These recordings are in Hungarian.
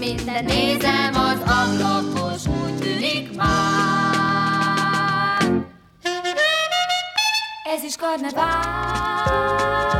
Minden nézem az ablakos, úgy tűnik már. Ez is karnevál.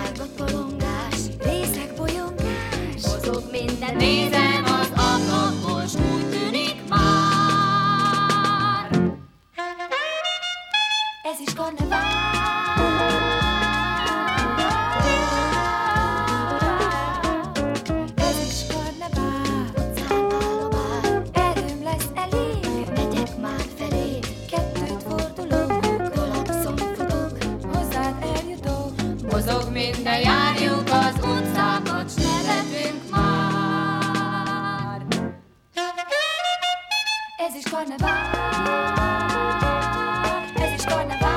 minden járjuk az utcákat, s nevetünk már. Ez is karnevál, ez is karnevál.